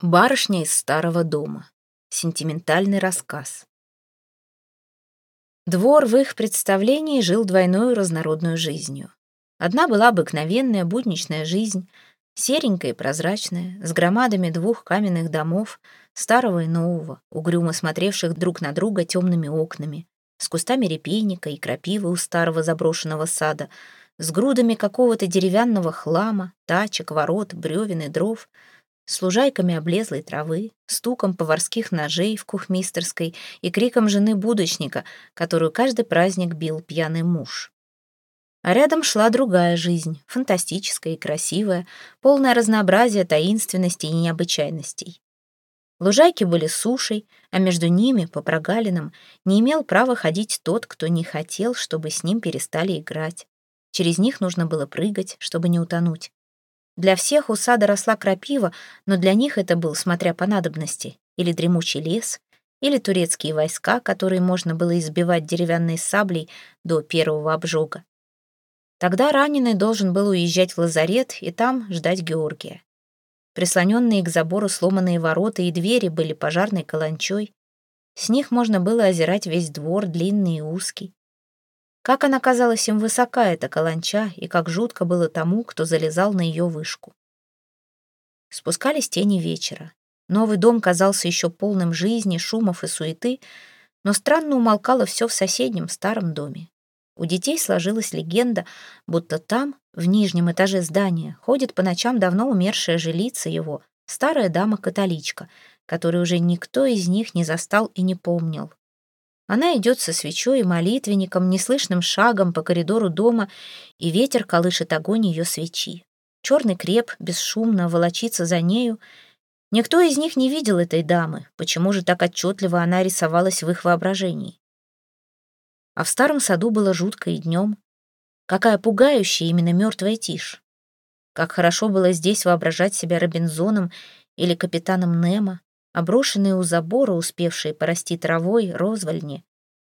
Барышня из старого дома. Сентиментальный рассказ. Двор в их представлении жил двойную разнородную жизнью. Одна была обыкновенная будничная жизнь, серенькая и прозрачная, с громадами двух каменных домов, старого и нового, угрюмо смотревших друг на друга темными окнами, с кустами репейника и крапивы у старого заброшенного сада, с грудами какого-то деревянного хлама, тачек, ворот, бревен и дров — с лужайками облезлой травы, стуком поварских ножей в кухмистерской и криком жены будочника, которую каждый праздник бил пьяный муж. А рядом шла другая жизнь, фантастическая и красивая, полная разнообразия таинственностей и необычайностей. Лужайки были сушей, а между ними, по прогалинам, не имел права ходить тот, кто не хотел, чтобы с ним перестали играть. Через них нужно было прыгать, чтобы не утонуть. Для всех у сада росла крапива, но для них это был, смотря по надобности, или дремучий лес, или турецкие войска, которые можно было избивать деревянной саблей до первого обжога. Тогда раненый должен был уезжать в лазарет и там ждать Георгия. Прислоненные к забору сломанные ворота и двери были пожарной каланчой. С них можно было озирать весь двор, длинный и узкий. Как она казалась им высока, эта каланча, и как жутко было тому, кто залезал на ее вышку. Спускались тени вечера. Новый дом казался еще полным жизни, шумов и суеты, но странно умолкало все в соседнем старом доме. У детей сложилась легенда, будто там, в нижнем этаже здания, ходит по ночам давно умершая жилица его, старая дама-католичка, которую уже никто из них не застал и не помнил. Она идет со свечой и молитвенником, неслышным шагом по коридору дома, и ветер колышет огонь ее свечи. Черный креп бесшумно волочится за нею. Никто из них не видел этой дамы, почему же так отчетливо она рисовалась в их воображении. А в старом саду было жутко и днем. Какая пугающая именно мертвая тишь. Как хорошо было здесь воображать себя Робинзоном или капитаном Немо, оброшенные у забора, успевшие порасти травой, розвальни,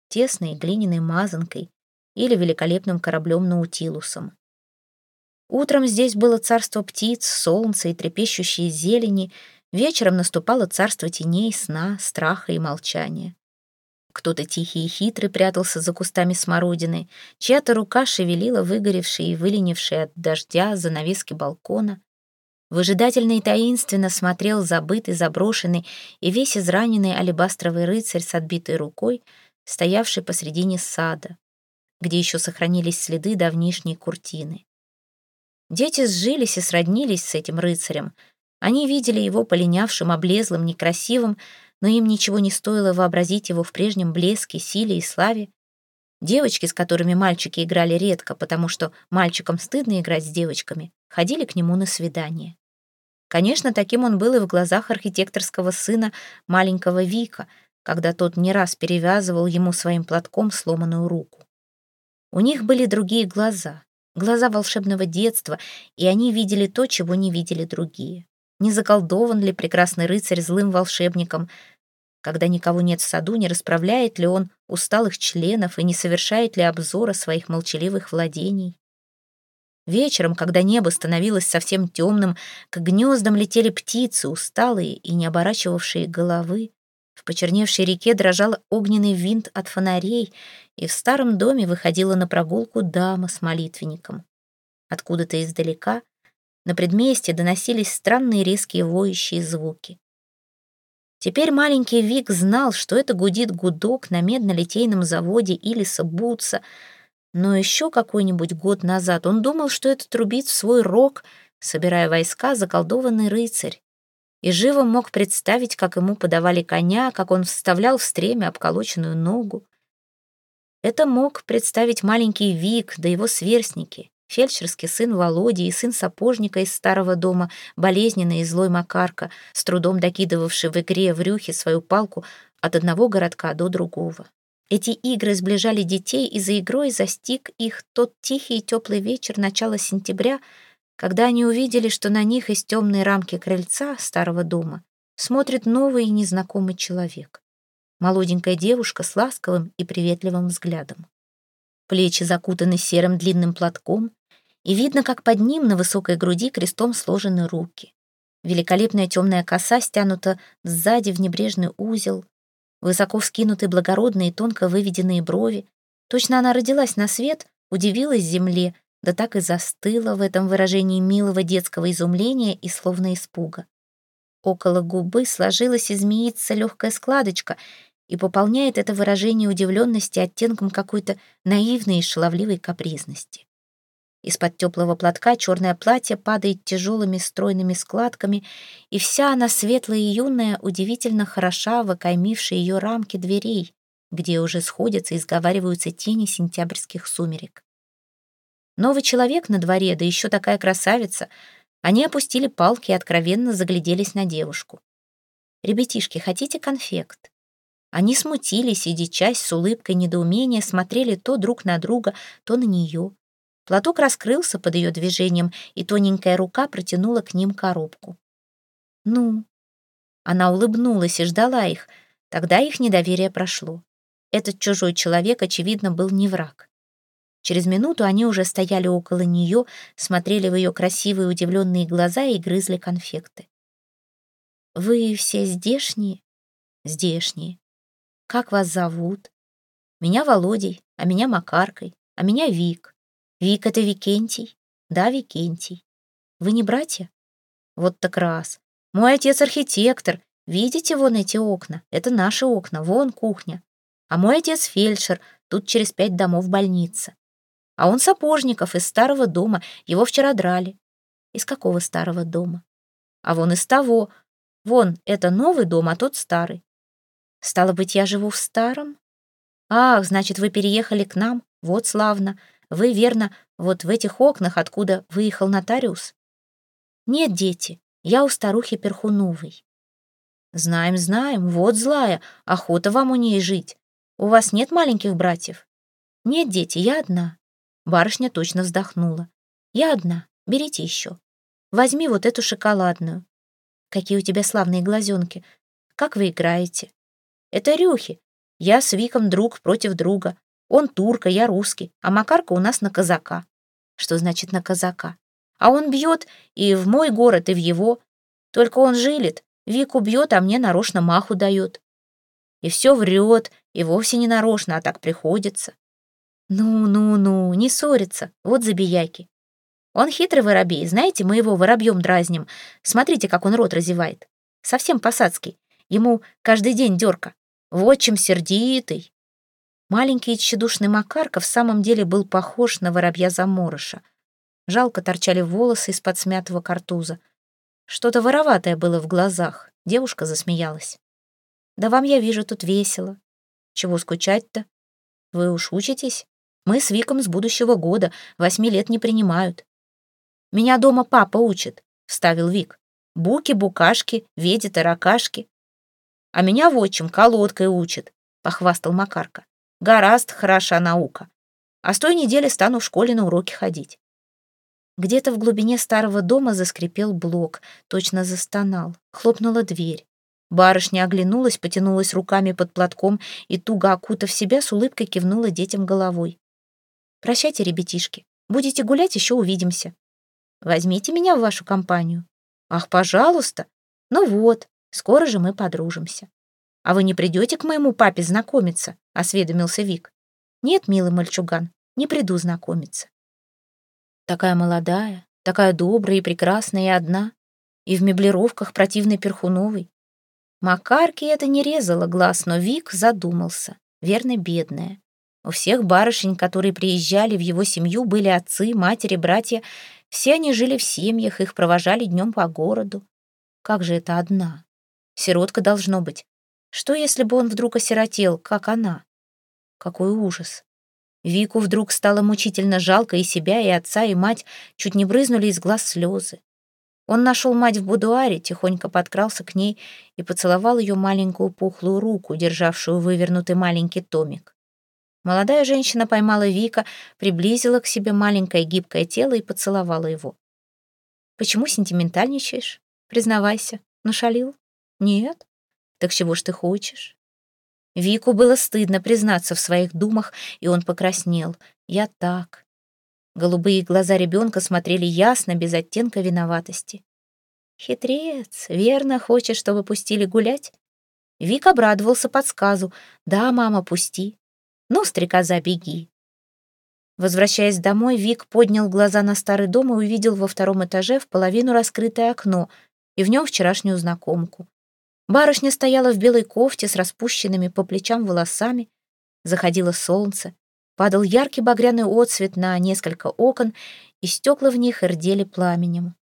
тесной глиняной мазанкой или великолепным кораблем Наутилусом. Утром здесь было царство птиц, солнца и трепещущие зелени, вечером наступало царство теней, сна, страха и молчания. Кто-то тихий и хитрый прятался за кустами смородины, чья-то рука шевелила выгоревшие и выленившие от дождя занавески балкона. Выжидательно и таинственно смотрел забытый, заброшенный и весь израненный алебастровый рыцарь с отбитой рукой, стоявший посредине сада, где еще сохранились следы давнишней куртины. Дети сжились и сроднились с этим рыцарем. Они видели его полинявшим, облезлым, некрасивым, но им ничего не стоило вообразить его в прежнем блеске, силе и славе. Девочки, с которыми мальчики играли редко, потому что мальчикам стыдно играть с девочками, ходили к нему на свидание. Конечно, таким он был и в глазах архитекторского сына маленького Вика, когда тот не раз перевязывал ему своим платком сломанную руку. У них были другие глаза, глаза волшебного детства, и они видели то, чего не видели другие. Не заколдован ли прекрасный рыцарь злым волшебником, когда никого нет в саду, не расправляет ли он усталых членов и не совершает ли обзора своих молчаливых владений? Вечером, когда небо становилось совсем темным, к гнездам летели птицы, усталые и не оборачивавшие головы. В почерневшей реке дрожал огненный винт от фонарей, и в старом доме выходила на прогулку дама с молитвенником. Откуда-то издалека на предместье доносились странные резкие воющие звуки. Теперь маленький Вик знал, что это гудит гудок на медно-литейном заводе Илиса Бутса — но еще какой-нибудь год назад он думал, что это трубит в свой рог, собирая войска, заколдованный рыцарь. И живо мог представить, как ему подавали коня, как он вставлял в стремя обколоченную ногу. Это мог представить маленький Вик, да его сверстники, фельдшерский сын Володи и сын сапожника из старого дома, болезненный и злой Макарка, с трудом докидывавший в игре в рюхе свою палку от одного городка до другого. Эти игры сближали детей, и за игрой застиг их тот тихий и теплый вечер начала сентября, когда они увидели, что на них из темной рамки крыльца старого дома смотрит новый и незнакомый человек. Молоденькая девушка с ласковым и приветливым взглядом. Плечи закутаны серым длинным платком, и видно, как под ним на высокой груди крестом сложены руки. Великолепная темная коса стянута сзади в небрежный узел, высоко вскинуты благородные тонко выведенные брови. Точно она родилась на свет, удивилась земле, да так и застыла в этом выражении милого детского изумления и словно испуга. Около губы сложилась и легкая складочка и пополняет это выражение удивленности оттенком какой-то наивной и шаловливой капризности. Из-под теплого платка черное платье падает тяжелыми стройными складками, и вся она светлая и юная, удивительно хороша в окаймившей ее рамке дверей, где уже сходятся и сговариваются тени сентябрьских сумерек. Новый человек на дворе, да еще такая красавица. Они опустили палки и откровенно загляделись на девушку. «Ребятишки, хотите конфект?» Они смутились и, дичась с улыбкой недоумения, смотрели то друг на друга, то на нее. Платок раскрылся под ее движением, и тоненькая рука протянула к ним коробку. «Ну?» Она улыбнулась и ждала их. Тогда их недоверие прошло. Этот чужой человек, очевидно, был не враг. Через минуту они уже стояли около нее, смотрели в ее красивые удивленные глаза и грызли конфекты. «Вы все здешние?» «Здешние. Как вас зовут?» «Меня Володей, а меня Макаркой, а меня Вик. Вик — это Викентий?» «Да, Викентий. Вы не братья?» «Вот так раз. Мой отец архитектор. Видите вон эти окна? Это наши окна, вон кухня. А мой отец фельдшер, тут через пять домов больница. А он сапожников из старого дома, его вчера драли. Из какого старого дома? А вон из того. Вон, это новый дом, а тот старый. Стало быть, я живу в старом? Ах, значит, вы переехали к нам? Вот славно. Вы, верно, вот в этих окнах, откуда выехал нотариус? Нет, дети, я у старухи Перхуновой. Знаем, знаем, вот злая, охота вам у ней жить. У вас нет маленьких братьев? Нет, дети, я одна. Барышня точно вздохнула. «Я одна. Берите еще. Возьми вот эту шоколадную. Какие у тебя славные глазенки. Как вы играете?» «Это Рюхи. Я с Виком друг против друга. Он турка, я русский, а Макарка у нас на казака». «Что значит на казака?» «А он бьет и в мой город, и в его. Только он жилит. Вику бьет, а мне нарочно маху дает. И все врет, и вовсе не нарочно, а так приходится. «Ну-ну-ну, не ссориться, вот забияки. Он хитрый воробей, знаете, мы его воробьем дразним. Смотрите, как он рот разевает. Совсем посадский. Ему каждый день дёрка. Вот чем сердитый». Маленький тщедушный Макарка в самом деле был похож на воробья-заморыша. Жалко торчали волосы из-под смятого картуза. Что-то вороватое было в глазах. Девушка засмеялась. «Да вам, я вижу, тут весело. Чего скучать-то? Вы уж учитесь?» Мы с Виком с будущего года, восьми лет не принимают. Меня дома папа учит, вставил Вик. Буки-букашки, веди-таракашки. А меня в отчим колодкой учит, похвастал Макарка. Гораст хороша наука. А с той недели стану в школе на уроки ходить. Где-то в глубине старого дома заскрипел блок, точно застонал. Хлопнула дверь. Барышня оглянулась, потянулась руками под платком и, туго окутав себя, с улыбкой кивнула детям головой. Прощайте, ребятишки. Будете гулять, еще увидимся. Возьмите меня в вашу компанию. Ах, пожалуйста. Ну вот, скоро же мы подружимся. А вы не придете к моему папе знакомиться? Осведомился Вик. Нет, милый мальчуган, не приду знакомиться. Такая молодая, такая добрая и прекрасная и одна, и в меблировках противной перхуновой. Макарке это не резало глаз, но Вик задумался. Верно, бедная. У всех барышень, которые приезжали в его семью, были отцы, матери, братья. Все они жили в семьях, их провожали днем по городу. Как же это одна? Сиротка должно быть. Что, если бы он вдруг осиротел, как она? Какой ужас. Вику вдруг стало мучительно жалко и себя, и отца, и мать, чуть не брызнули из глаз слезы. Он нашел мать в будуаре, тихонько подкрался к ней и поцеловал ее маленькую пухлую руку, державшую вывернутый маленький томик. Молодая женщина поймала Вика, приблизила к себе маленькое гибкое тело и поцеловала его. «Почему сентиментальничаешь? Признавайся, нашалил? Нет? Так чего ж ты хочешь?» Вику было стыдно признаться в своих думах, и он покраснел. «Я так». Голубые глаза ребенка смотрели ясно, без оттенка виноватости. Хитрец, верно, хочет, чтобы пустили гулять? Вик обрадовался подсказу. «Да, мама, пусти. Ну, стрекоза, беги». Возвращаясь домой, Вик поднял глаза на старый дом и увидел во втором этаже в половину раскрытое окно и в нем вчерашнюю знакомку. Барышня стояла в белой кофте с распущенными по плечам волосами. Заходило солнце, падал яркий багряный отсвет на несколько окон, и стекла в них рдели пламенем.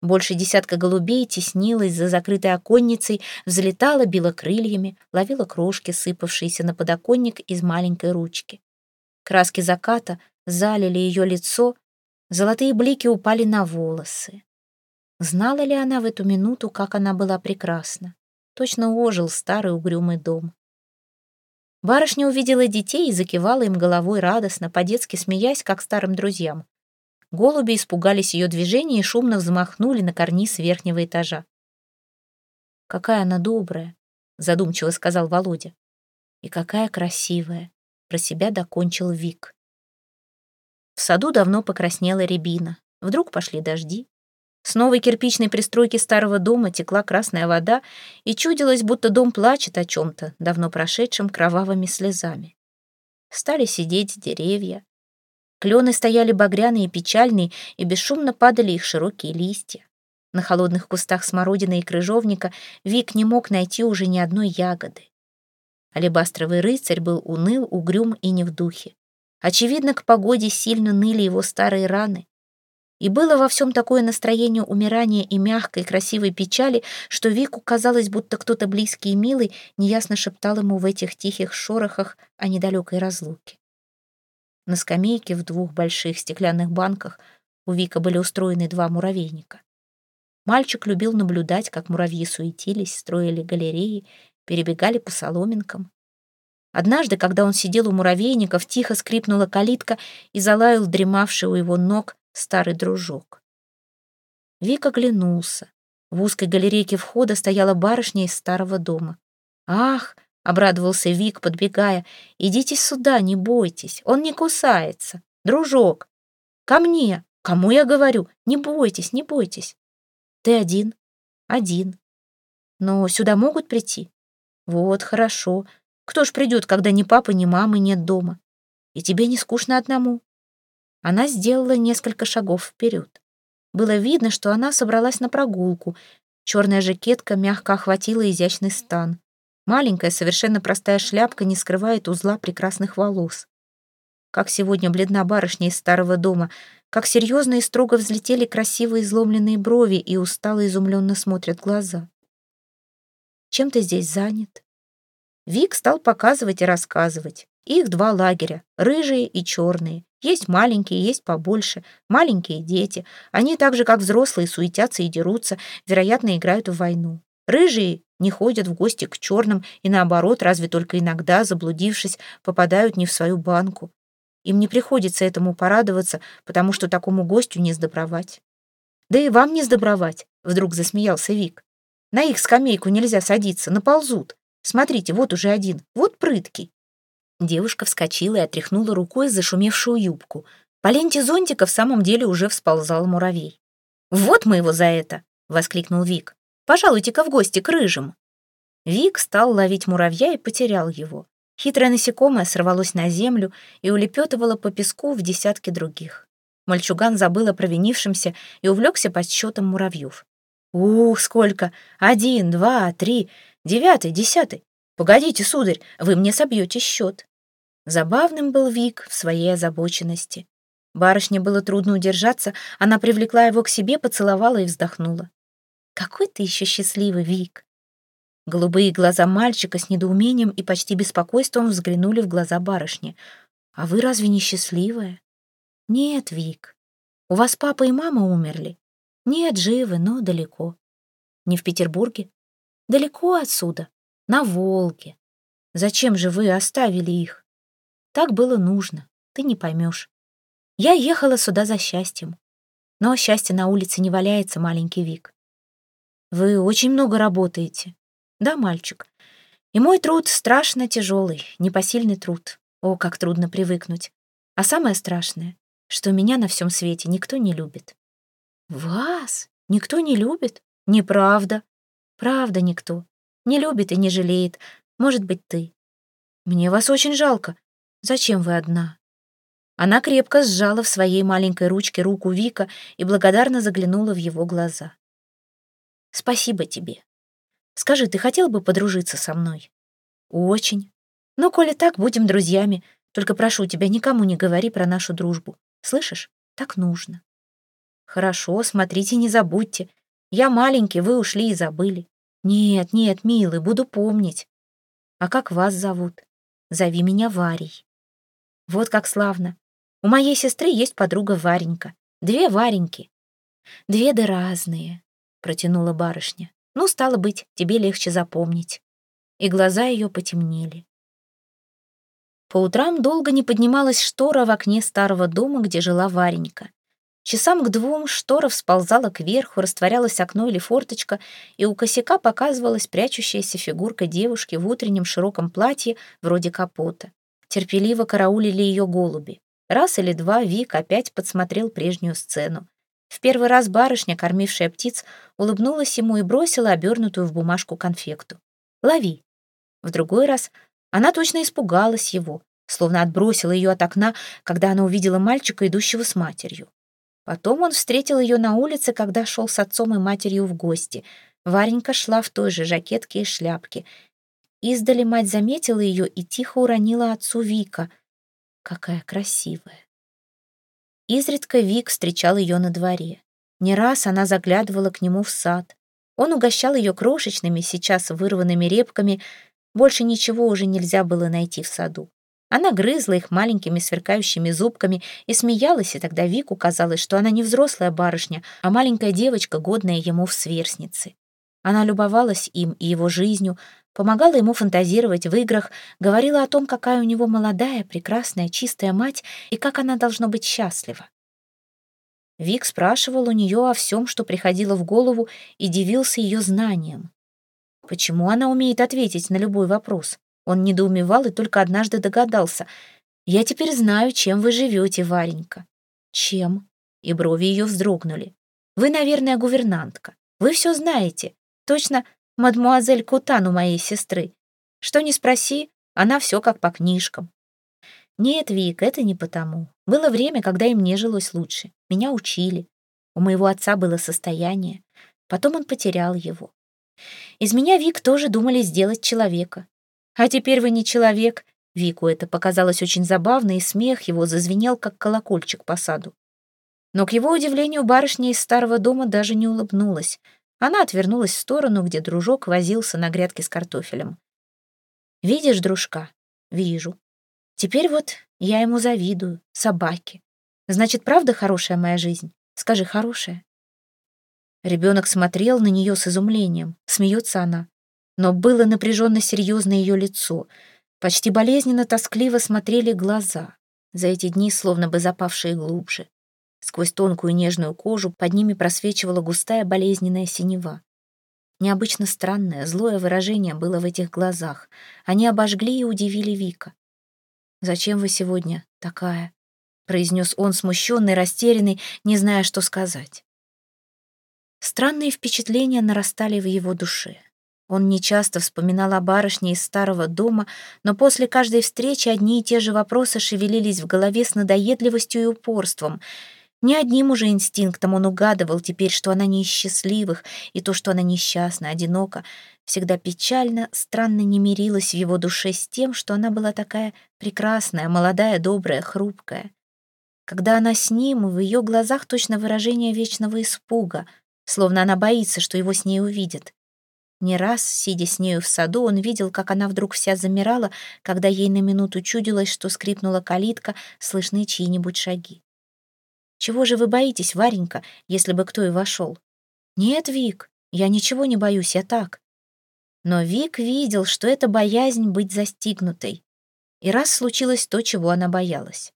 Больше десятка голубей теснилась за закрытой оконницей, взлетала, била крыльями, ловила крошки, сыпавшиеся на подоконник из маленькой ручки. Краски заката залили ее лицо, золотые блики упали на волосы. Знала ли она в эту минуту, как она была прекрасна? Точно ожил старый угрюмый дом. Барышня увидела детей и закивала им головой радостно, по-детски смеясь, как старым друзьям. Голуби испугались ее движения и шумно взмахнули на карниз верхнего этажа. «Какая она добрая», — задумчиво сказал Володя. «И какая красивая», — про себя докончил Вик. В саду давно покраснела рябина. Вдруг пошли дожди. С новой кирпичной пристройки старого дома текла красная вода, и чудилось, будто дом плачет о чем-то, давно прошедшем кровавыми слезами. Стали сидеть деревья, Клены стояли багряные и печальные, и бесшумно падали их широкие листья. На холодных кустах смородины и крыжовника Вик не мог найти уже ни одной ягоды. Алебастровый рыцарь был уныл, угрюм и не в духе. Очевидно, к погоде сильно ныли его старые раны. И было во всем такое настроение умирания и мягкой, красивой печали, что Вику казалось, будто кто-то близкий и милый неясно шептал ему в этих тихих шорохах о недалекой разлуке. На скамейке в двух больших стеклянных банках у Вика были устроены два муравейника. Мальчик любил наблюдать, как муравьи суетились, строили галереи, перебегали по соломинкам. Однажды, когда он сидел у муравейников, тихо скрипнула калитка и залаял дремавший у его ног старый дружок. Вик оглянулся. В узкой галерейке входа стояла барышня из старого дома. «Ах!» — обрадовался Вик, подбегая. «Идите сюда, не бойтесь, он не кусается. Дружок, ко мне, кому я говорю, не бойтесь, не бойтесь. Ты один? Один. Но сюда могут прийти? Вот, хорошо. Кто ж придет, когда ни папы, ни мамы нет дома? И тебе не скучно одному?» Она сделала несколько шагов вперед. Было видно, что она собралась на прогулку. Черная жакетка мягко охватила изящный стан. Маленькая, совершенно простая шляпка не скрывает узла прекрасных волос. Как сегодня бледна барышня из старого дома, как серьезно и строго взлетели красивые изломленные брови и устало изумленно смотрят глаза. Чем ты здесь занят? Вик стал показывать и рассказывать. Их два лагеря, рыжие и черные. Есть маленькие, есть побольше. Маленькие дети. Они так же, как взрослые, суетятся и дерутся, вероятно, играют в войну. Рыжие не ходят в гости к черным и наоборот, разве только иногда, заблудившись, попадают не в свою банку. Им не приходится этому порадоваться, потому что такому гостю не сдобровать. «Да и вам не сдобровать», — вдруг засмеялся Вик. «На их скамейку нельзя садиться, наползут. Смотрите, вот уже один, вот прыткий». Девушка вскочила и отряхнула рукой зашумевшую юбку. По ленте зонтика в самом деле уже всползал муравей. «Вот мы его за это!» — воскликнул Вик. Пожалуйте-ка в гости к рыжим». Вик стал ловить муравья и потерял его. Хитрое насекомое сорвалось на землю и улепетывало по песку в десятки других. Мальчуган забыл о провинившемся и увлекся подсчетом муравьев. «Ух, сколько! Один, два, три, девятый, десятый! Погодите, сударь, вы мне собьете счет!» Забавным был Вик в своей озабоченности. Барышне было трудно удержаться, она привлекла его к себе, поцеловала и вздохнула. Какой ты еще счастливый, Вик!» Голубые глаза мальчика с недоумением и почти беспокойством взглянули в глаза барышни. «А вы разве не счастливая?» «Нет, Вик. У вас папа и мама умерли?» «Нет, живы, но далеко». «Не в Петербурге?» «Далеко отсюда, на Волге. Зачем же вы оставили их?» «Так было нужно, ты не поймешь. Я ехала сюда за счастьем. Но счастье на улице не валяется, маленький Вик. Вы очень много работаете. Да, мальчик. И мой труд страшно тяжелый, непосильный труд. О, как трудно привыкнуть. А самое страшное, что меня на всем свете никто не любит. Вас? Никто не любит? Неправда. Правда никто. Не любит и не жалеет. Может быть, ты. Мне вас очень жалко. Зачем вы одна? Она крепко сжала в своей маленькой ручке руку Вика и благодарно заглянула в его глаза. «Спасибо тебе. Скажи, ты хотел бы подружиться со мной?» «Очень. Ну, коли так, будем друзьями. Только прошу тебя, никому не говори про нашу дружбу. Слышишь? Так нужно». «Хорошо, смотрите, не забудьте. Я маленький, вы ушли и забыли. Нет, нет, милый, буду помнить. А как вас зовут? Зови меня Варей. Вот как славно. У моей сестры есть подруга Варенька. Две Вареньки. Две да разные, протянула барышня. Ну, стало быть, тебе легче запомнить. И глаза ее потемнели. По утрам долго не поднималась штора в окне старого дома, где жила Варенька. Часам к двум штора всползала кверху, растворялось окно или форточка, и у косяка показывалась прячущаяся фигурка девушки в утреннем широком платье вроде капота. Терпеливо караулили ее голуби. Раз или два Вик опять подсмотрел прежнюю сцену. В первый раз барышня, кормившая птиц, улыбнулась ему и бросила обернутую в бумажку конфекту. «Лови». В другой раз она точно испугалась его, словно отбросила ее от окна, когда она увидела мальчика, идущего с матерью. Потом он встретил ее на улице, когда шел с отцом и матерью в гости. Варенька шла в той же жакетке и шляпке. Издали мать заметила ее и тихо уронила отцу Вика. Какая красивая. Изредка Вик встречал ее на дворе. Не раз она заглядывала к нему в сад. Он угощал ее крошечными, сейчас вырванными репками. Больше ничего уже нельзя было найти в саду. Она грызла их маленькими сверкающими зубками и смеялась, и тогда Вику казалось, что она не взрослая барышня, а маленькая девочка, годная ему в сверстнице. Она любовалась им и его жизнью, помогала ему фантазировать в играх, говорила о том, какая у него молодая, прекрасная, чистая мать и как она должна быть счастлива. Вик спрашивал у нее о всем, что приходило в голову, и дивился ее знанием. Почему она умеет ответить на любой вопрос? Он недоумевал и только однажды догадался. «Я теперь знаю, чем вы живете, Варенька». «Чем?» И брови ее вздрогнули. «Вы, наверное, гувернантка. Вы все знаете. Точно мадмуазель Кутан у моей сестры. Что ни спроси, она все как по книжкам». «Нет, Вик, это не потому. Было время, когда им не жилось лучше. Меня учили. У моего отца было состояние. Потом он потерял его. Из меня, Вик, тоже думали сделать человека. А теперь вы не человек. Вику это показалось очень забавно, и смех его зазвенел, как колокольчик по саду. Но, к его удивлению, барышня из старого дома даже не улыбнулась. Она отвернулась в сторону, где дружок возился на грядке с картофелем. «Видишь, дружка?» «Вижу. Теперь вот я ему завидую, собаке. Значит, правда хорошая моя жизнь? Скажи, хорошая?» Ребенок смотрел на нее с изумлением. Смеется она но было напряженно серьезно ее лицо. Почти болезненно тоскливо смотрели глаза, за эти дни словно бы запавшие глубже. Сквозь тонкую нежную кожу под ними просвечивала густая болезненная синева. Необычно странное, злое выражение было в этих глазах. Они обожгли и удивили Вика. «Зачем вы сегодня такая?» — произнес он, смущенный, растерянный, не зная, что сказать. Странные впечатления нарастали в его душе. Он нечасто вспоминал о барышне из старого дома, но после каждой встречи одни и те же вопросы шевелились в голове с надоедливостью и упорством. Не одним уже инстинктом он угадывал теперь, что она не из счастливых, и то, что она несчастна, одинока, всегда печально, странно не мирилась в его душе с тем, что она была такая прекрасная, молодая, добрая, хрупкая. Когда она с ним, в ее глазах точно выражение вечного испуга, словно она боится, что его с ней увидят. Не раз, сидя с нею в саду, он видел, как она вдруг вся замирала, когда ей на минуту чудилось, что скрипнула калитка, слышны чьи-нибудь шаги. «Чего же вы боитесь, Варенька, если бы кто и вошел?» «Нет, Вик, я ничего не боюсь, я так». Но Вик видел, что это боязнь быть застигнутой. И раз случилось то, чего она боялась.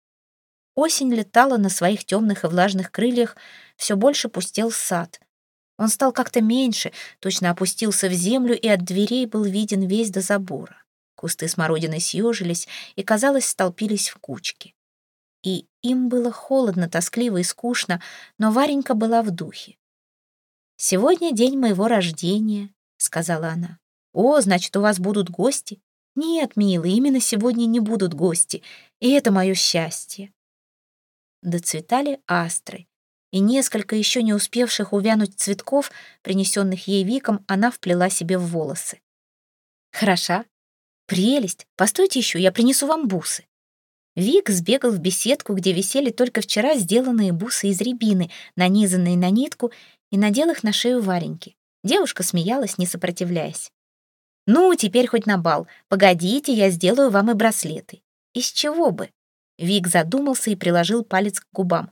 Осень летала на своих темных и влажных крыльях, все больше пустел сад — он стал как-то меньше, точно опустился в землю, и от дверей был виден весь до забора. Кусты смородины съежились и, казалось, столпились в кучки. И им было холодно, тоскливо и скучно, но Варенька была в духе. «Сегодня день моего рождения», — сказала она. «О, значит, у вас будут гости?» «Нет, милый, именно сегодня не будут гости, и это мое счастье». Доцветали астры, и несколько еще не успевших увянуть цветков, принесенных ей Виком, она вплела себе в волосы. «Хороша? Прелесть! Постойте еще, я принесу вам бусы». Вик сбегал в беседку, где висели только вчера сделанные бусы из рябины, нанизанные на нитку, и надел их на шею Вареньки. Девушка смеялась, не сопротивляясь. «Ну, теперь хоть на бал. Погодите, я сделаю вам и браслеты». «Из чего бы?» Вик задумался и приложил палец к губам.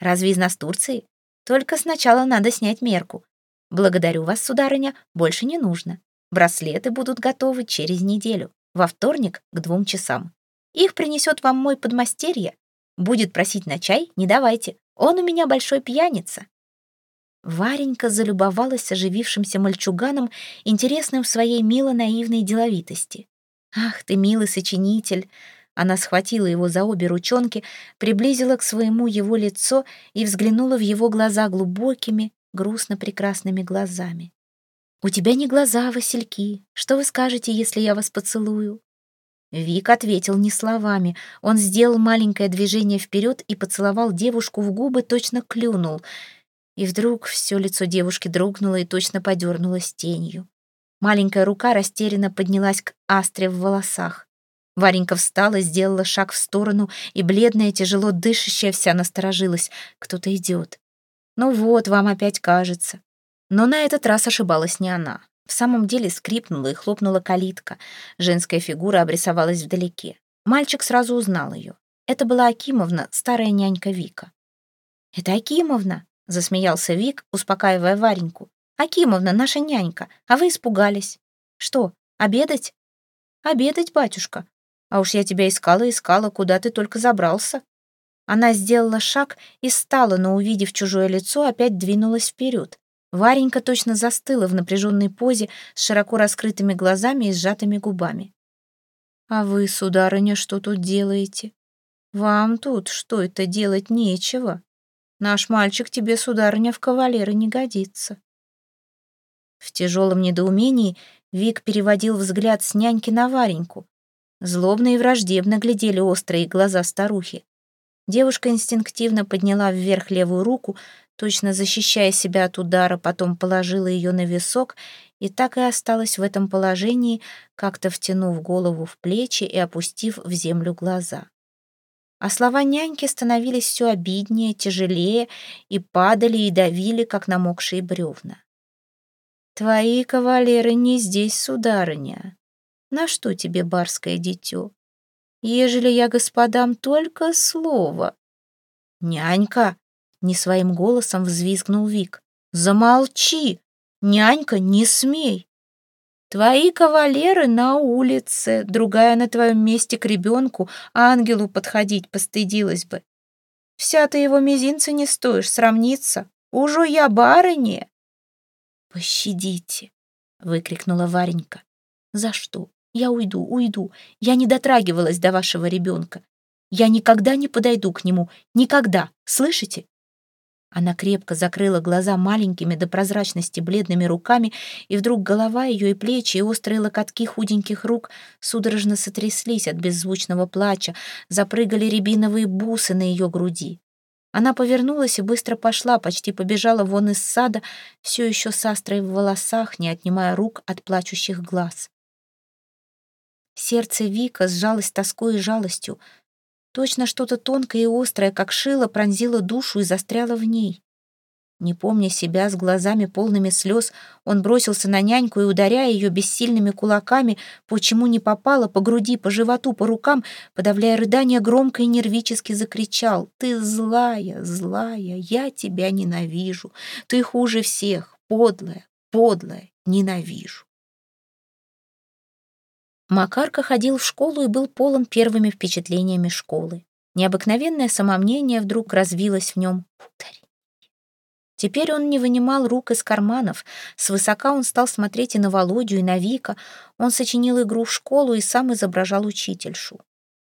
«Разве из Настурции? Только сначала надо снять мерку. Благодарю вас, сударыня, больше не нужно. Браслеты будут готовы через неделю, во вторник к двум часам. Их принесет вам мой подмастерье. Будет просить на чай, не давайте. Он у меня большой пьяница». Варенька залюбовалась оживившимся мальчуганом, интересным в своей мило-наивной деловитости. «Ах ты, милый сочинитель!» Она схватила его за обе ручонки, приблизила к своему его лицо и взглянула в его глаза глубокими, грустно-прекрасными глазами. «У тебя не глаза, Васильки. Что вы скажете, если я вас поцелую?» Вик ответил не словами. Он сделал маленькое движение вперед и поцеловал девушку в губы, точно клюнул — и вдруг все лицо девушки дрогнуло и точно подернулось тенью. Маленькая рука растерянно поднялась к астре в волосах. Варенька встала, сделала шаг в сторону, и бледная, тяжело дышащая вся насторожилась. Кто-то идет. Ну вот, вам опять кажется. Но на этот раз ошибалась не она. В самом деле скрипнула и хлопнула калитка. Женская фигура обрисовалась вдалеке. Мальчик сразу узнал ее. Это была Акимовна, старая нянька Вика. «Это Акимовна!» — засмеялся Вик, успокаивая Вареньку. «Акимовна, наша нянька, а вы испугались. Что, обедать?» «Обедать, батюшка. А уж я тебя искала-искала, куда ты только забрался». Она сделала шаг и стала, но, увидев чужое лицо, опять двинулась вперед. Варенька точно застыла в напряженной позе с широко раскрытыми глазами и сжатыми губами. «А вы, сударыня, что тут делаете? Вам тут что это делать нечего?» Наш мальчик тебе, сударыня, в кавалеры не годится». В тяжелом недоумении Вик переводил взгляд с няньки на Вареньку. Злобно и враждебно глядели острые глаза старухи. Девушка инстинктивно подняла вверх левую руку, точно защищая себя от удара, потом положила ее на висок и так и осталась в этом положении, как-то втянув голову в плечи и опустив в землю глаза. А слова няньки становились все обиднее, тяжелее и падали и давили, как намокшие бревна. «Твои кавалеры не здесь, сударыня. На что тебе барское дитё? Ежели я господам только слово...» «Нянька!» — не своим голосом взвизгнул Вик. «Замолчи! Нянька, не смей!» Твои кавалеры на улице, другая на твоем месте к ребенку, ангелу подходить постыдилась бы. Вся ты его мизинца не стоишь, сравниться. Уже я барыня. Пощадите, выкрикнула Варенька. За что? Я уйду, уйду. Я не дотрагивалась до вашего ребенка. Я никогда не подойду к нему. Никогда. Слышите? Она крепко закрыла глаза маленькими до прозрачности бледными руками, и вдруг голова ее и плечи, и острые локотки худеньких рук судорожно сотряслись от беззвучного плача, запрыгали рябиновые бусы на ее груди. Она повернулась и быстро пошла, почти побежала вон из сада, все еще с астрой в волосах, не отнимая рук от плачущих глаз. Сердце Вика сжалось тоской и жалостью. Точно что-то тонкое и острое, как шило, пронзило душу и застряло в ней. Не помня себя, с глазами полными слез, он бросился на няньку и, ударяя ее бессильными кулаками, почему не попало, по груди, по животу, по рукам, подавляя рыдания, громко и нервически закричал «Ты злая, злая, я тебя ненавижу, ты хуже всех, подлая, подлая, ненавижу». Макарка ходил в школу и был полон первыми впечатлениями школы. Необыкновенное самомнение вдруг развилось в нем. Теперь он не вынимал рук из карманов. Свысока он стал смотреть и на Володю, и на Вика. Он сочинил игру в школу и сам изображал учительшу.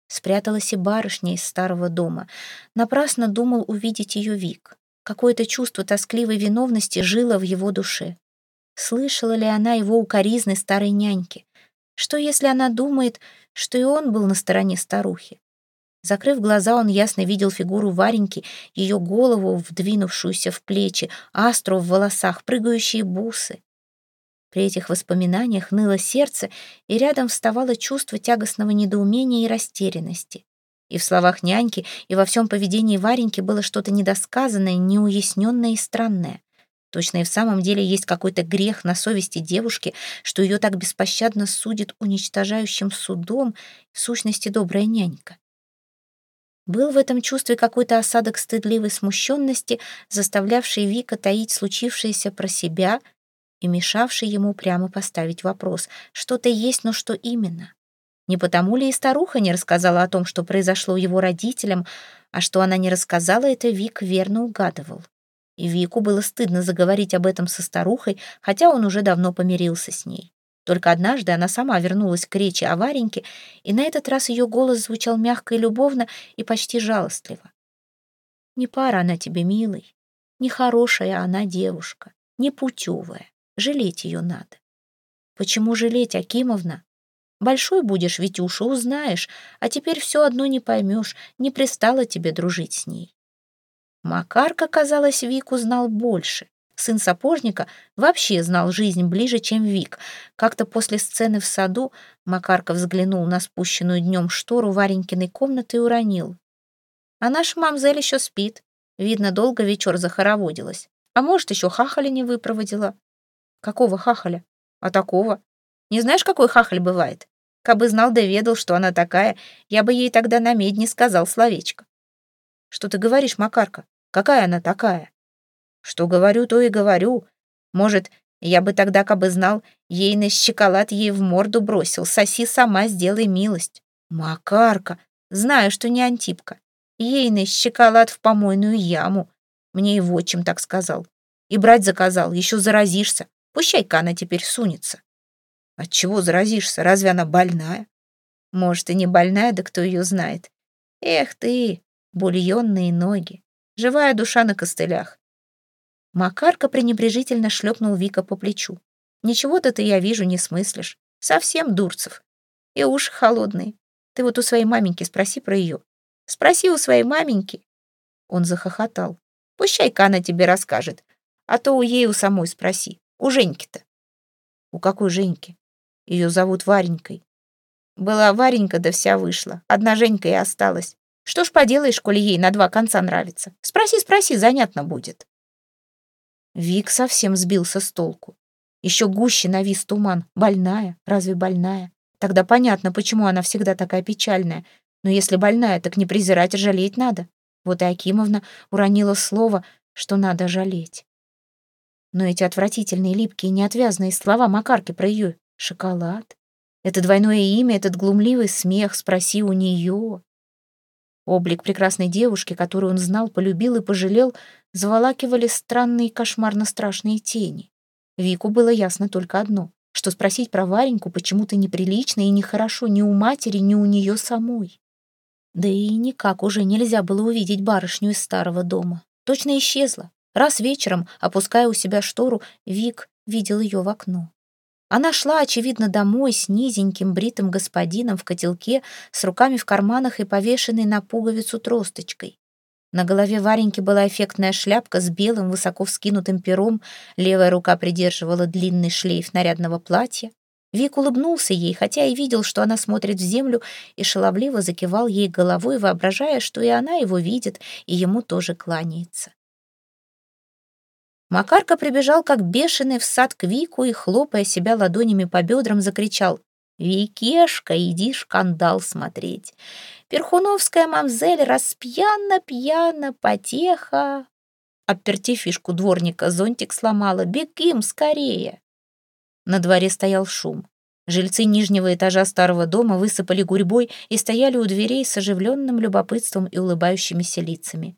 Спряталась и барышня из старого дома. Напрасно думал увидеть ее Вик. Какое-то чувство тоскливой виновности жило в его душе. Слышала ли она его укоризны старой няньки? Что, если она думает, что и он был на стороне старухи? Закрыв глаза, он ясно видел фигуру Вареньки, ее голову, вдвинувшуюся в плечи, астру в волосах, прыгающие бусы. При этих воспоминаниях ныло сердце, и рядом вставало чувство тягостного недоумения и растерянности. И в словах няньки, и во всем поведении Вареньки было что-то недосказанное, неуясненное и странное. Точно и в самом деле есть какой-то грех на совести девушки, что ее так беспощадно судит уничтожающим судом, в сущности, добрая нянька. Был в этом чувстве какой-то осадок стыдливой смущенности, заставлявший Вика таить случившееся про себя — и мешавший ему прямо поставить вопрос. Что-то есть, но что именно? Не потому ли и старуха не рассказала о том, что произошло его родителям, а что она не рассказала, это Вик верно угадывал. И Вику было стыдно заговорить об этом со старухой, хотя он уже давно помирился с ней. Только однажды она сама вернулась к речи о Вареньке, и на этот раз ее голос звучал мягко и любовно и почти жалостливо. «Не пара она тебе, милый, не хорошая она девушка, не путевая. Жалеть ее надо. Почему жалеть, Акимовна? Большой будешь, Витюша, узнаешь, а теперь все одно не поймешь, не пристало тебе дружить с ней. Макарка, казалось, Вику знал больше. Сын сапожника вообще знал жизнь ближе, чем Вик. Как-то после сцены в саду Макарка взглянул на спущенную днем штору Варенькиной комнаты и уронил. А наша мамзель еще спит. Видно, долго вечер захороводилась. А может, еще хахали не выпроводила. Какого хахаля? А такого? Не знаешь, какой хахаль бывает? Кабы знал да ведал, что она такая, я бы ей тогда на медне сказал словечко. Что ты говоришь, Макарка? Какая она такая? Что говорю, то и говорю. Может, я бы тогда, кабы знал, ей на шоколад ей в морду бросил. Соси сама, сделай милость. Макарка, знаю, что не Антипка. Ей на шоколад в помойную яму. Мне и отчим так сказал. И брать заказал, еще заразишься. Пущай-ка она теперь сунется. От чего заразишься? Разве она больная? Может, и не больная, да кто ее знает. Эх ты, бульонные ноги, живая душа на костылях. Макарка пренебрежительно шлепнул Вика по плечу. Ничего-то ты, я вижу, не смыслишь. Совсем дурцев. И уши холодные. Ты вот у своей маменьки спроси про ее. Спроси у своей маменьки. Он захохотал. Пущай-ка она тебе расскажет. А то у ей у самой спроси. У Женьки-то. У какой Женьки? Ее зовут Варенькой. Была Варенька, да вся вышла. Одна Женька и осталась. Что ж поделаешь, коли ей на два конца нравится? Спроси, спроси, занятно будет. Вик совсем сбился с толку. Еще гуще навис туман. Больная? Разве больная? Тогда понятно, почему она всегда такая печальная. Но если больная, так не презирать, а жалеть надо. Вот и Акимовна уронила слово, что надо жалеть. Но эти отвратительные, липкие, неотвязные слова Макарки про ее шоколад, это двойное имя, этот глумливый смех, спроси у нее. Облик прекрасной девушки, которую он знал, полюбил и пожалел, заволакивали странные кошмарно-страшные тени. Вику было ясно только одно, что спросить про Вареньку почему-то неприлично и нехорошо ни у матери, ни у нее самой. Да и никак уже нельзя было увидеть барышню из старого дома. Точно исчезла, Раз вечером, опуская у себя штору, Вик видел ее в окно. Она шла, очевидно, домой с низеньким бритым господином в котелке, с руками в карманах и повешенной на пуговицу тросточкой. На голове Вареньки была эффектная шляпка с белым высоко вскинутым пером, левая рука придерживала длинный шлейф нарядного платья. Вик улыбнулся ей, хотя и видел, что она смотрит в землю, и шаловливо закивал ей головой, воображая, что и она его видит, и ему тоже кланяется. Макарка прибежал как бешеный в сад к Вику и, хлопая себя ладонями по бедрам, закричал «Викешка, иди шкандал смотреть! Перхуновская мамзель распьяна-пьяна, потеха!» Обперти фишку дворника, зонтик сломала. «Бегим скорее!» На дворе стоял шум. Жильцы нижнего этажа старого дома высыпали гурьбой и стояли у дверей с оживленным любопытством и улыбающимися лицами.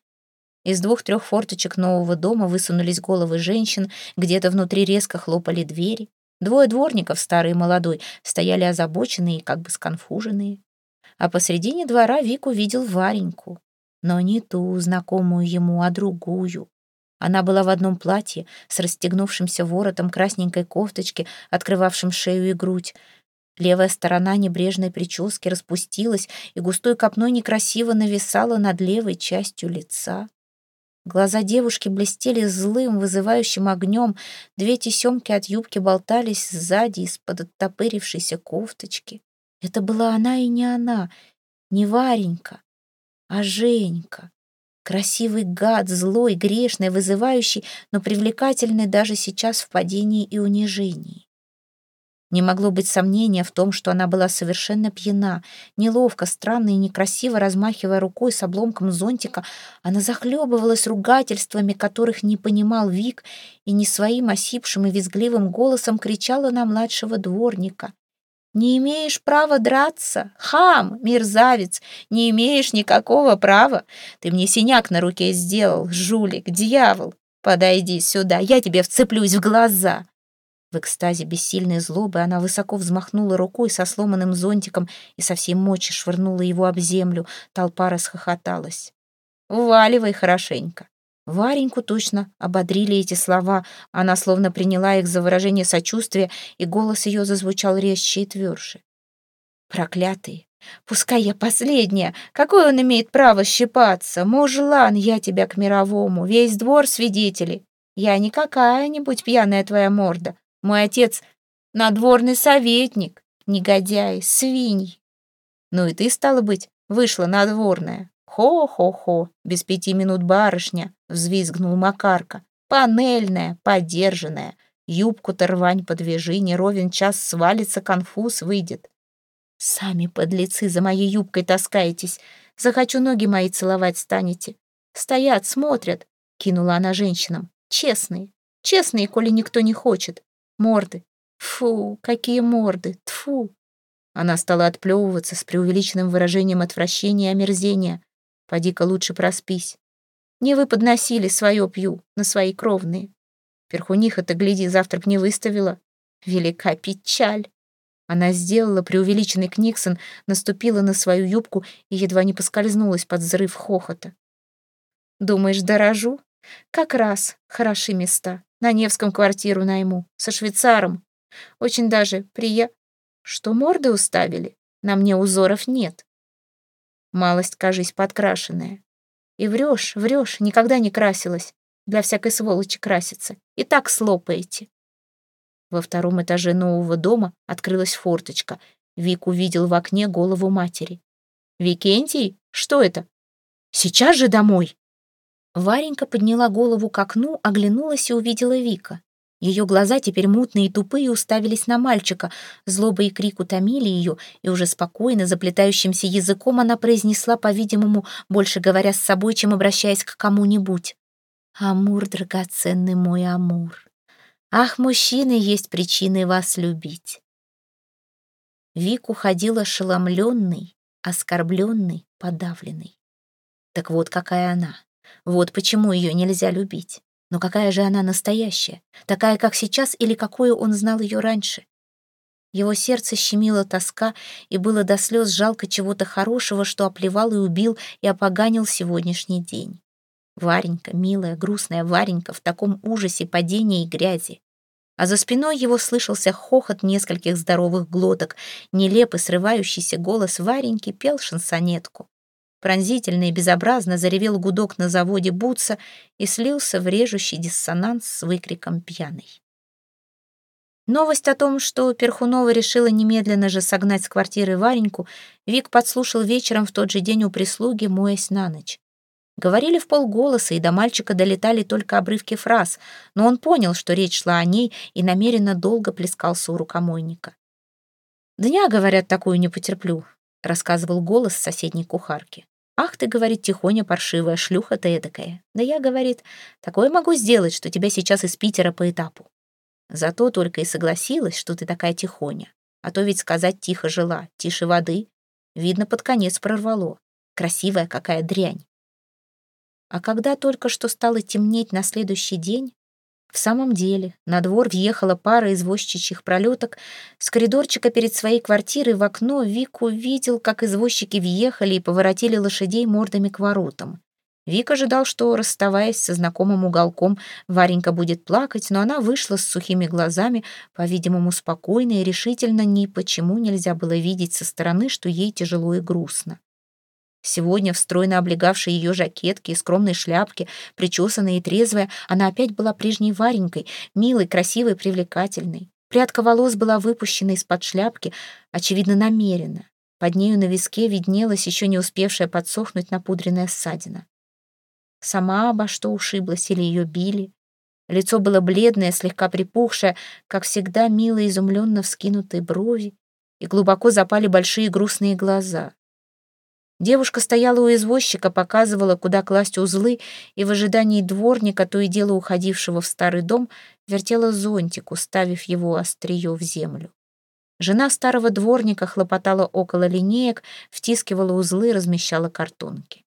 Из двух-трех форточек нового дома высунулись головы женщин, где-то внутри резко хлопали двери. Двое дворников, старый и молодой, стояли озабоченные и как бы сконфуженные. А посредине двора Вик увидел Вареньку. Но не ту, знакомую ему, а другую. Она была в одном платье с расстегнувшимся воротом красненькой кофточки, открывавшим шею и грудь. Левая сторона небрежной прически распустилась и густой копной некрасиво нависала над левой частью лица. Глаза девушки блестели злым, вызывающим огнем, две тесемки от юбки болтались сзади из-под оттопырившейся кофточки. Это была она и не она, не Варенька, а Женька. Красивый гад, злой, грешный, вызывающий, но привлекательный даже сейчас в падении и унижении. Не могло быть сомнения в том, что она была совершенно пьяна. Неловко, странно и некрасиво размахивая рукой с обломком зонтика, она захлебывалась ругательствами, которых не понимал Вик, и не своим осипшим и визгливым голосом кричала на младшего дворника. «Не имеешь права драться! Хам, мерзавец! Не имеешь никакого права! Ты мне синяк на руке сделал, жулик, дьявол! Подойди сюда, я тебе вцеплюсь в глаза!» В экстазе бессильной злобы она высоко взмахнула рукой со сломанным зонтиком и со всей мочи швырнула его об землю. Толпа расхохоталась. «Валивай хорошенько». Вареньку точно ободрили эти слова. Она словно приняла их за выражение сочувствия, и голос ее зазвучал резче и тверже. «Проклятый! Пускай я последняя! Какое он имеет право щипаться? Мужлан, я тебя к мировому! Весь двор свидетели! Я не какая-нибудь пьяная твоя морда, мой отец — надворный советник, негодяй, свиньи. Ну и ты, стало быть, вышла надворная. Хо-хо-хо, без пяти минут барышня, взвизгнул Макарка. Панельная, подержанная. Юбку-то рвань подвяжи, не ровен час свалится, конфуз выйдет. Сами подлецы за моей юбкой таскаетесь. Захочу ноги мои целовать станете. Стоят, смотрят, кинула она женщинам. Честные, честные, коли никто не хочет. Морды. Фу, какие морды. Тфу. Она стала отплевываться с преувеличенным выражением отвращения и омерзения. Поди-ка лучше проспись. Не вы подносили свое пью на свои кровные. Перхуниха-то, гляди, завтрак не выставила. Велика печаль. Она сделала преувеличенный книксон, наступила на свою юбку и едва не поскользнулась под взрыв хохота. «Думаешь, дорожу? Как раз хороши места. На Невском квартиру найму, со швейцаром. Очень даже прия... Что морды уставили? На мне узоров нет. Малость, кажись, подкрашенная. И врешь, врешь, никогда не красилась. Для всякой сволочи красится. И так слопаете. Во втором этаже нового дома открылась форточка. Вик увидел в окне голову матери. «Викентий? Что это?» «Сейчас же домой!» Варенька подняла голову к окну, оглянулась и увидела Вика. Ее глаза, теперь мутные и тупые, уставились на мальчика. Злоба и крик утомили ее, и уже спокойно, заплетающимся языком она произнесла, по-видимому, больше говоря с собой, чем обращаясь к кому-нибудь. «Амур, драгоценный мой Амур! Ах, мужчины, есть причины вас любить!» Вик уходил ошеломленный, оскорбленный, подавленный. Так вот какая она. Вот почему ее нельзя любить. Но какая же она настоящая? Такая, как сейчас, или какую он знал ее раньше? Его сердце щемило тоска, и было до слез жалко чего-то хорошего, что оплевал и убил и опоганил сегодняшний день. Варенька, милая, грустная Варенька в таком ужасе падения и грязи. А за спиной его слышался хохот нескольких здоровых глоток, нелепый срывающийся голос Вареньки пел шансонетку. Пронзительно и безобразно заревел гудок на заводе Бутса и слился в режущий диссонанс с выкриком пьяный. Новость о том, что Перхунова решила немедленно же согнать с квартиры Вареньку, Вик подслушал вечером в тот же день у прислуги, моясь на ночь. Говорили в полголоса, и до мальчика долетали только обрывки фраз, но он понял, что речь шла о ней, и намеренно долго плескался у рукомойника. «Дня, говорят, такую не потерплю», — рассказывал голос соседней кухарки. «Ах ты, — говорит, — тихоня паршивая, шлюха ты эдакая. Да я, — говорит, — такое могу сделать, что тебя сейчас из Питера по этапу. Зато только и согласилась, что ты такая тихоня. А то ведь сказать тихо жила, тише воды. Видно, под конец прорвало. Красивая какая дрянь. А когда только что стало темнеть на следующий день, в самом деле, на двор въехала пара извозчичьих пролеток. С коридорчика перед своей квартирой в окно Вик увидел, как извозчики въехали и поворотили лошадей мордами к воротам. Вик ожидал, что, расставаясь со знакомым уголком, Варенька будет плакать, но она вышла с сухими глазами, по-видимому, спокойно и решительно ни почему нельзя было видеть со стороны, что ей тяжело и грустно. Сегодня в облегавшей ее жакетке и скромной шляпке, причесанная и трезвая, она опять была прежней Варенькой, милой, красивой, привлекательной. Прядка волос была выпущена из-под шляпки, очевидно, намеренно. Под нею на виске виднелась еще не успевшая подсохнуть напудренная ссадина. Сама обо что ушиблась или ее били. Лицо было бледное, слегка припухшее, как всегда мило изумленно вскинутые брови, и глубоко запали большие грустные глаза. Девушка стояла у извозчика, показывала, куда класть узлы, и в ожидании дворника, то и дело уходившего в старый дом, вертела зонтик, уставив его острие в землю. Жена старого дворника хлопотала около линеек, втискивала узлы, размещала картонки.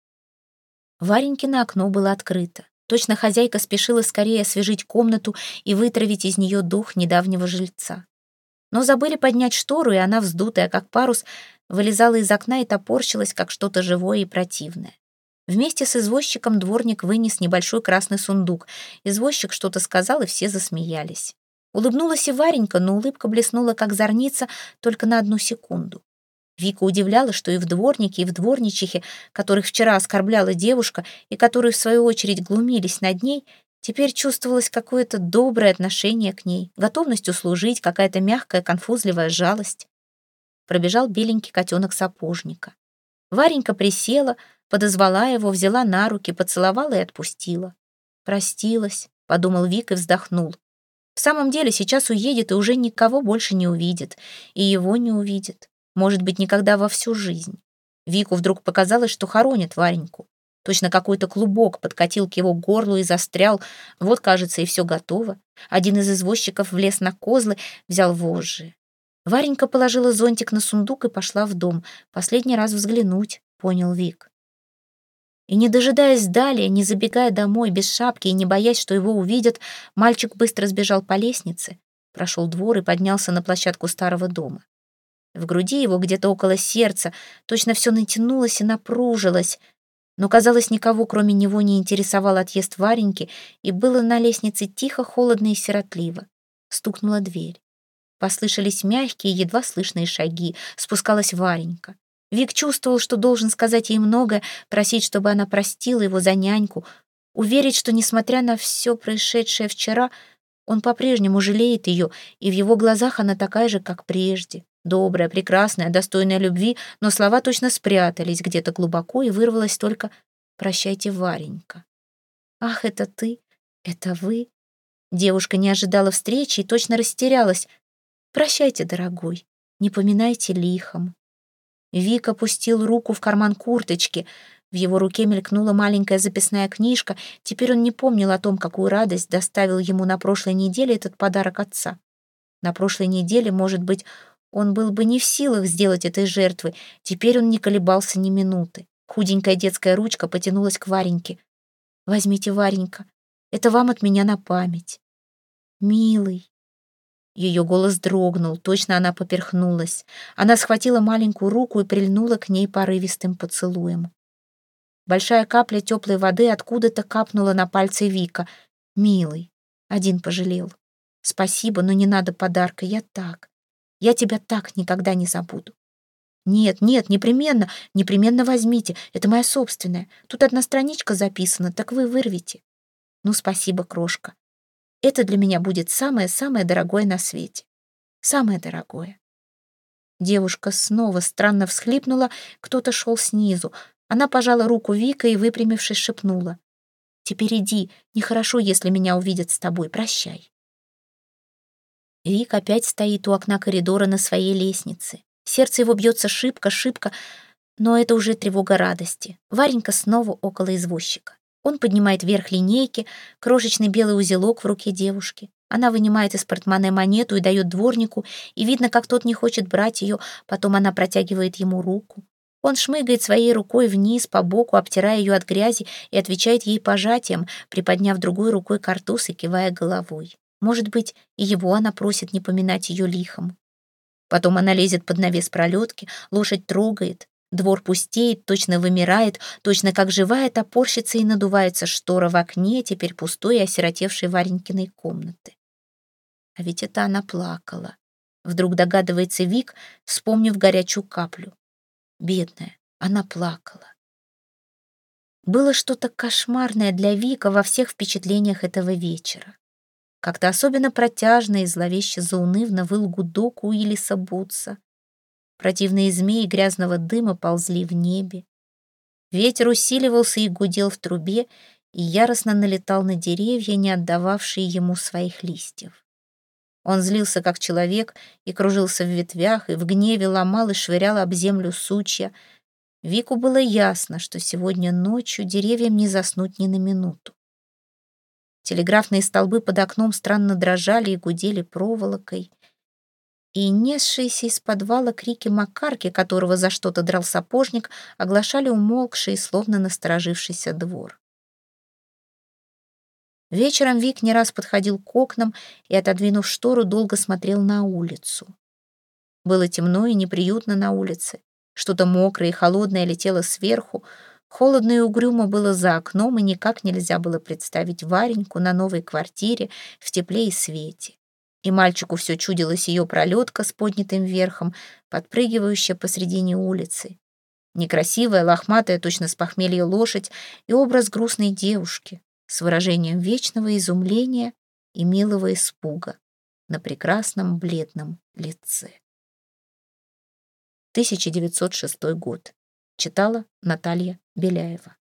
Варенькино окно было открыто. Точно хозяйка спешила скорее освежить комнату и вытравить из нее дух недавнего жильца. Но забыли поднять штору, и она, вздутая как парус, вылезала из окна и топорщилась, как что-то живое и противное. Вместе с извозчиком дворник вынес небольшой красный сундук. Извозчик что-то сказал, и все засмеялись. Улыбнулась и Варенька, но улыбка блеснула, как зорница, только на одну секунду. Вика удивляла, что и в дворнике, и в дворничихе, которых вчера оскорбляла девушка и которые, в свою очередь, глумились над ней, теперь чувствовалось какое-то доброе отношение к ней, готовность услужить, какая-то мягкая, конфузливая жалость. Пробежал беленький котенок сапожника. Варенька присела, подозвала его, взяла на руки, поцеловала и отпустила. «Простилась», — подумал Вик и вздохнул. «В самом деле сейчас уедет и уже никого больше не увидит, и его не увидит. Может быть, никогда во всю жизнь. Вику вдруг показалось, что хоронит Вареньку. Точно какой-то клубок подкатил к его горлу и застрял. Вот, кажется, и все готово. Один из извозчиков влез на козлы, взял вожжи. Варенька положила зонтик на сундук и пошла в дом. Последний раз взглянуть, понял Вик. И не дожидаясь далее, не забегая домой без шапки и не боясь, что его увидят, мальчик быстро сбежал по лестнице, прошел двор и поднялся на площадку старого дома. В груди его, где-то около сердца, точно все натянулось и напружилось. Но, казалось, никого, кроме него, не интересовал отъезд Вареньки, и было на лестнице тихо, холодно и сиротливо. Стукнула дверь. Послышались мягкие, едва слышные шаги. Спускалась Варенька. Вик чувствовал, что должен сказать ей многое, просить, чтобы она простила его за няньку, уверить, что, несмотря на все происшедшее вчера, он по-прежнему жалеет ее, и в его глазах она такая же, как прежде. Добрая, прекрасная, достойная любви, но слова точно спрятались где-то глубоко, и вырвалось только «Прощайте, Варенька». «Ах, это ты? Это вы?» Девушка не ожидала встречи и точно растерялась. «Прощайте, дорогой, не поминайте лихом». Вик опустил руку в карман курточки. В его руке мелькнула маленькая записная книжка. Теперь он не помнил о том, какую радость доставил ему на прошлой неделе этот подарок отца. На прошлой неделе, может быть, он был бы не в силах сделать этой жертвы. Теперь он не колебался ни минуты. Худенькая детская ручка потянулась к Вареньке. «Возьмите, Варенька, это вам от меня на память». «Милый». Ее голос дрогнул, точно она поперхнулась. Она схватила маленькую руку и прильнула к ней порывистым поцелуем. Большая капля теплой воды откуда-то капнула на пальцы Вика. «Милый, один пожалел. Спасибо, но не надо подарка, я так. Я тебя так никогда не забуду. Нет, нет, непременно, непременно возьмите. Это моя собственная. Тут одна страничка записана, так вы вырвите. Ну, спасибо, крошка. Это для меня будет самое-самое дорогое на свете. Самое дорогое. Девушка снова странно всхлипнула, кто-то шел снизу. Она пожала руку Вика и, выпрямившись, шепнула. «Теперь иди, нехорошо, если меня увидят с тобой, прощай». Вик опять стоит у окна коридора на своей лестнице. Сердце его бьется шибко, шибко, но это уже тревога радости. Варенька снова около извозчика. Он поднимает вверх линейки, крошечный белый узелок в руке девушки. Она вынимает из портмоне монету и дает дворнику, и видно, как тот не хочет брать ее, потом она протягивает ему руку. Он шмыгает своей рукой вниз, по боку, обтирая ее от грязи, и отвечает ей пожатием, приподняв другой рукой картуз и кивая головой. Может быть, и его она просит не поминать ее лихом. Потом она лезет под навес пролетки, лошадь трогает. Двор пустеет, точно вымирает, точно как живая топорщится и надувается штора в окне, теперь пустой и осиротевшей Варенькиной комнаты. А ведь это она плакала. Вдруг догадывается Вик, вспомнив горячую каплю. Бедная, она плакала. Было что-то кошмарное для Вика во всех впечатлениях этого вечера. Как-то особенно протяжно и зловеще заунывно выл гудок Уиллиса Бутса. Противные змеи грязного дыма ползли в небе. Ветер усиливался и гудел в трубе, и яростно налетал на деревья, не отдававшие ему своих листьев. Он злился, как человек, и кружился в ветвях, и в гневе ломал и швырял об землю сучья. Вику было ясно, что сегодня ночью деревьям не заснуть ни на минуту. Телеграфные столбы под окном странно дрожали и гудели проволокой. И несшиеся из подвала крики Макарки, которого за что-то драл сапожник, оглашали умолкший, словно насторожившийся двор. Вечером Вик не раз подходил к окнам и, отодвинув штору, долго смотрел на улицу. Было темно и неприютно на улице. Что-то мокрое и холодное летело сверху, Холодно и угрюмо было за окном, и никак нельзя было представить Вареньку на новой квартире в тепле и свете. И мальчику все чудилась ее пролетка с поднятым верхом, подпрыгивающая посредине улицы. Некрасивая, лохматая, точно с похмелья лошадь и образ грустной девушки с выражением вечного изумления и милого испуга на прекрасном бледном лице. 1906 год. Читала Наталья Беляева.